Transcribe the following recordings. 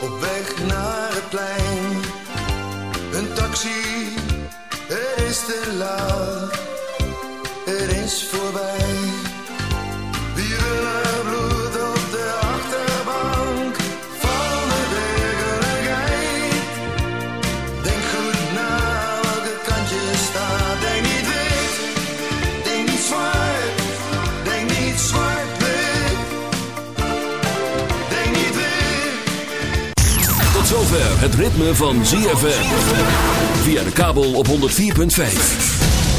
op weg naar het plein. Een taxi, het is te laat, het ritme van ZFM. Via de kabel op 104.5.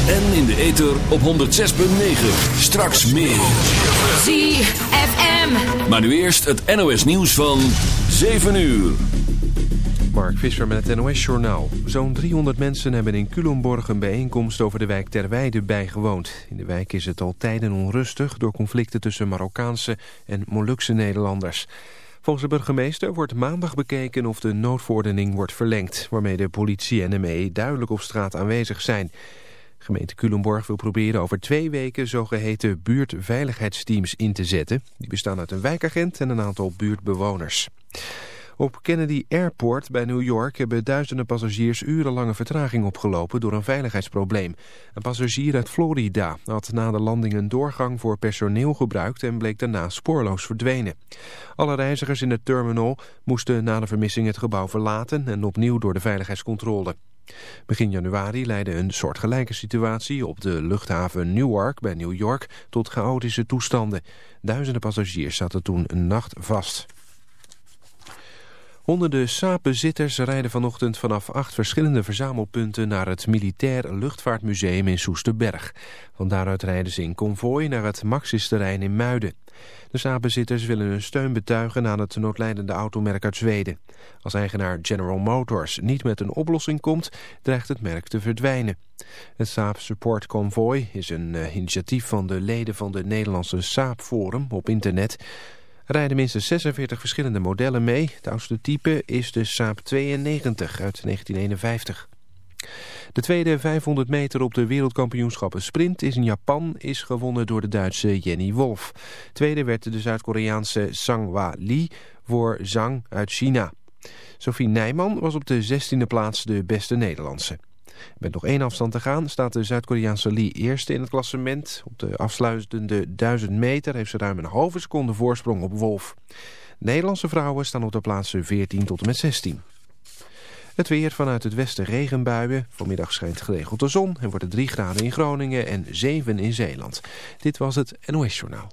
En in de ether op 106.9. Straks meer. ZFM. Maar nu eerst het NOS nieuws van 7 uur. Mark Visser met het NOS-journaal. Zo'n 300 mensen hebben in Culemborg een bijeenkomst over de wijk Terweide bijgewoond. In de wijk is het al tijden onrustig door conflicten tussen Marokkaanse en Molukse Nederlanders. Volgens de burgemeester wordt maandag bekeken of de noodverordening wordt verlengd... waarmee de politie en ME duidelijk op straat aanwezig zijn. Gemeente Culemborg wil proberen over twee weken zogeheten buurtveiligheidsteams in te zetten. Die bestaan uit een wijkagent en een aantal buurtbewoners. Op Kennedy Airport bij New York hebben duizenden passagiers urenlange vertraging opgelopen door een veiligheidsprobleem. Een passagier uit Florida had na de landing een doorgang voor personeel gebruikt en bleek daarna spoorloos verdwenen. Alle reizigers in de terminal moesten na de vermissing het gebouw verlaten en opnieuw door de veiligheidscontrole. Begin januari leidde een soortgelijke situatie op de luchthaven Newark bij New York tot chaotische toestanden. Duizenden passagiers zaten toen een nacht vast. Honderden sapenzitters rijden vanochtend vanaf acht verschillende verzamelpunten naar het Militair Luchtvaartmuseum in Soesterberg. Van daaruit rijden ze in konvooi naar het Maxis-terrein in Muiden. De sapenzitters willen hun steun betuigen aan het noodlijdende automerk uit Zweden. Als eigenaar General Motors niet met een oplossing komt, dreigt het merk te verdwijnen. Het Saab Support Convoy is een uh, initiatief van de leden van de Nederlandse Saab Forum op internet... Rijden minstens 46 verschillende modellen mee. Het oudste type is de Saab 92 uit 1951. De tweede 500 meter op de wereldkampioenschappen sprint is in Japan is gewonnen door de Duitse Jenny Wolf. Tweede werd de Zuid-Koreaanse Sangwa Lee voor Zhang uit China. Sophie Nijman was op de 16e plaats de beste Nederlandse. Met nog één afstand te gaan staat de Zuid-Koreaanse Lee eerste in het klassement. Op de afsluitende 1000 meter heeft ze ruim een halve seconde voorsprong op Wolf. Nederlandse vrouwen staan op de plaatsen 14 tot en met 16. Het weer vanuit het westen regenbuien. Vanmiddag schijnt geregeld de zon en wordt het 3 graden in Groningen en 7 in Zeeland. Dit was het NOS Journaal.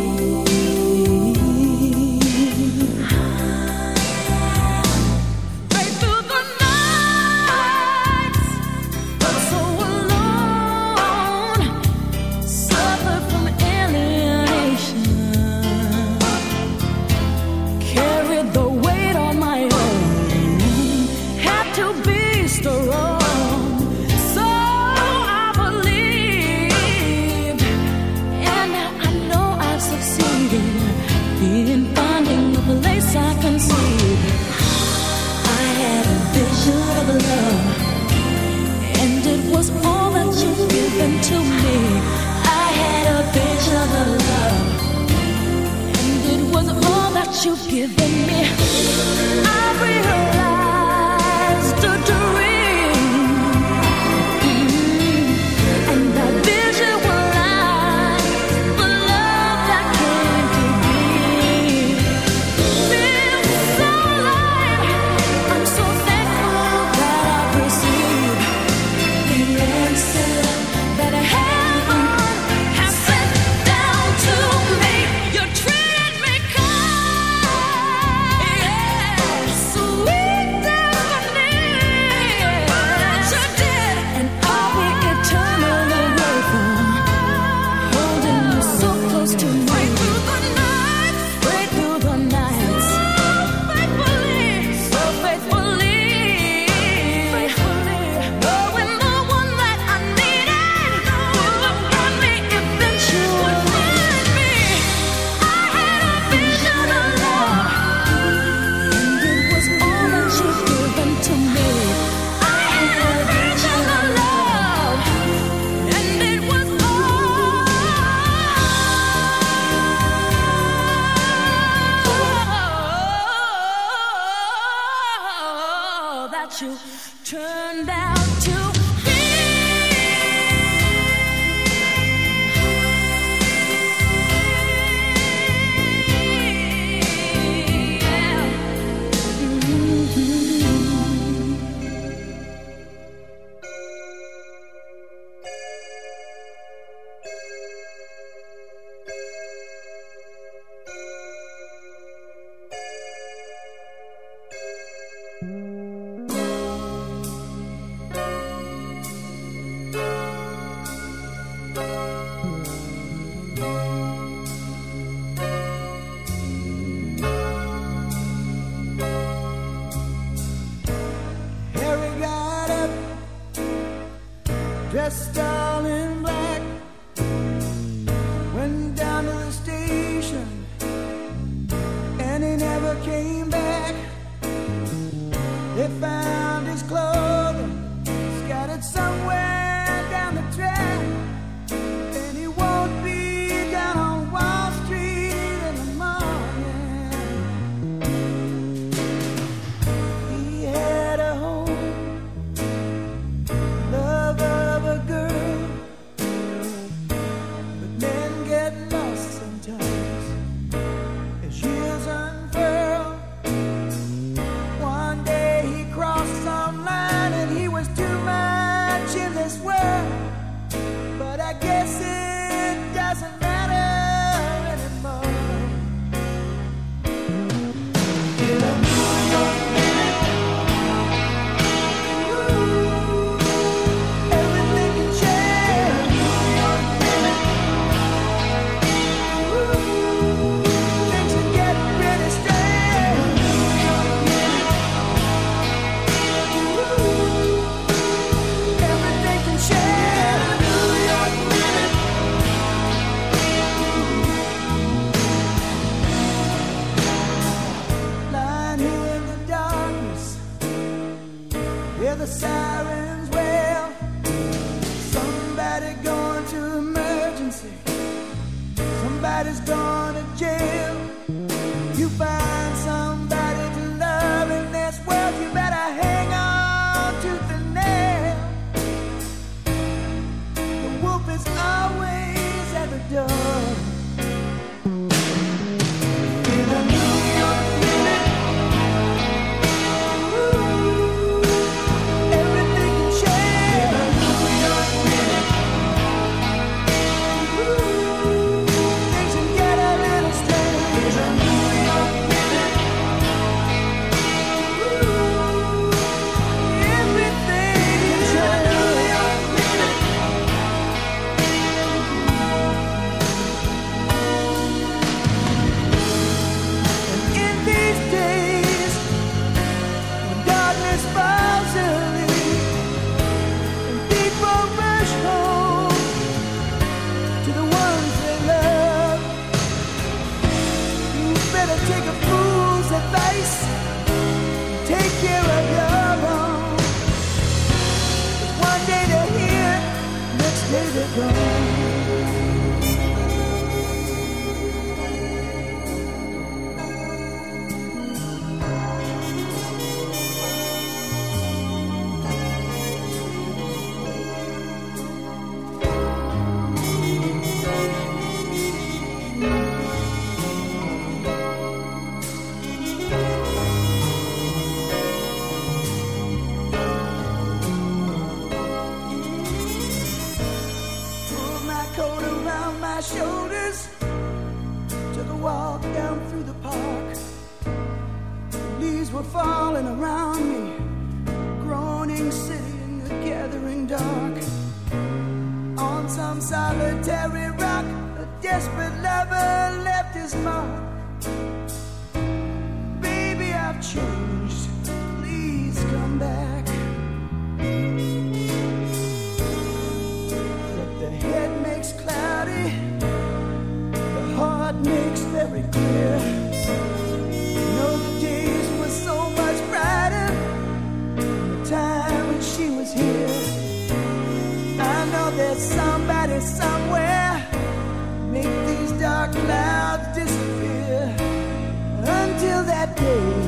Day,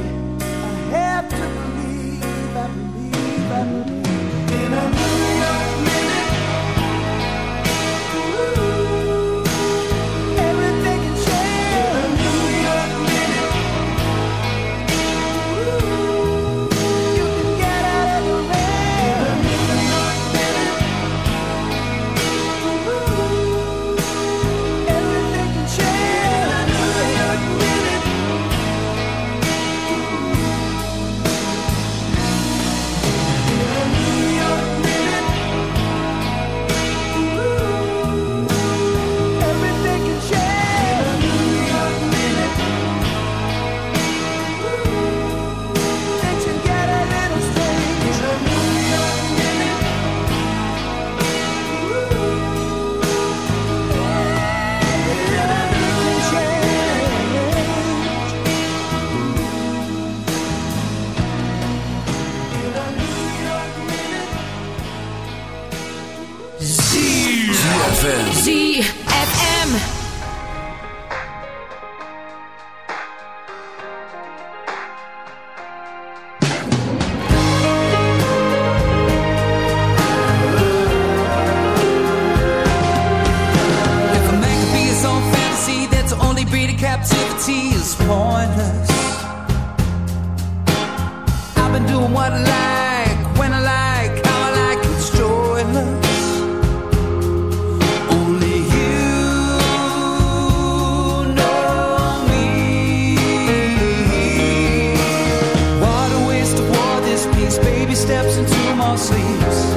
baby steps into my sleeves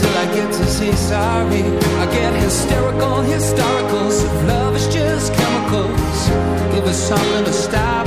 till I get to say sorry. I get hysterical, historicals. If love is just chemicals, give us something to stop.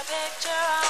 Your picture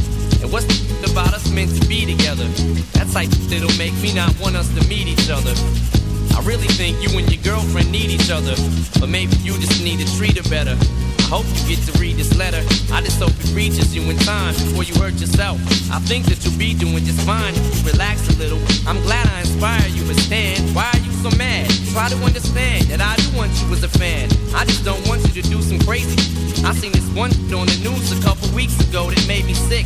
And what's the about us meant to be together? That's like that'll make me not want us to meet each other. I really think you and your girlfriend need each other, but maybe you just need to treat her better. I hope you get to read this letter. I just hope it reaches you in time before you hurt yourself. I think that you'll be doing just fine relax a little. I'm glad I inspire you, but Stan, why are you so mad? Try to understand that I do want you as a fan. I just don't want you to do some crazy. I seen this one on the news a couple weeks ago that made me sick.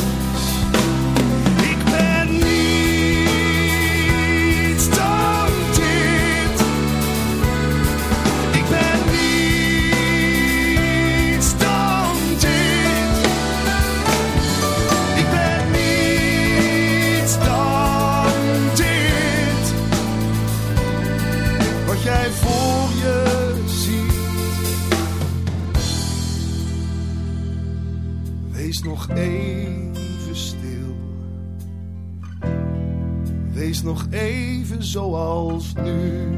zoals nu.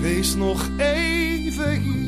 Wees nog even hier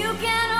You can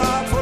Alles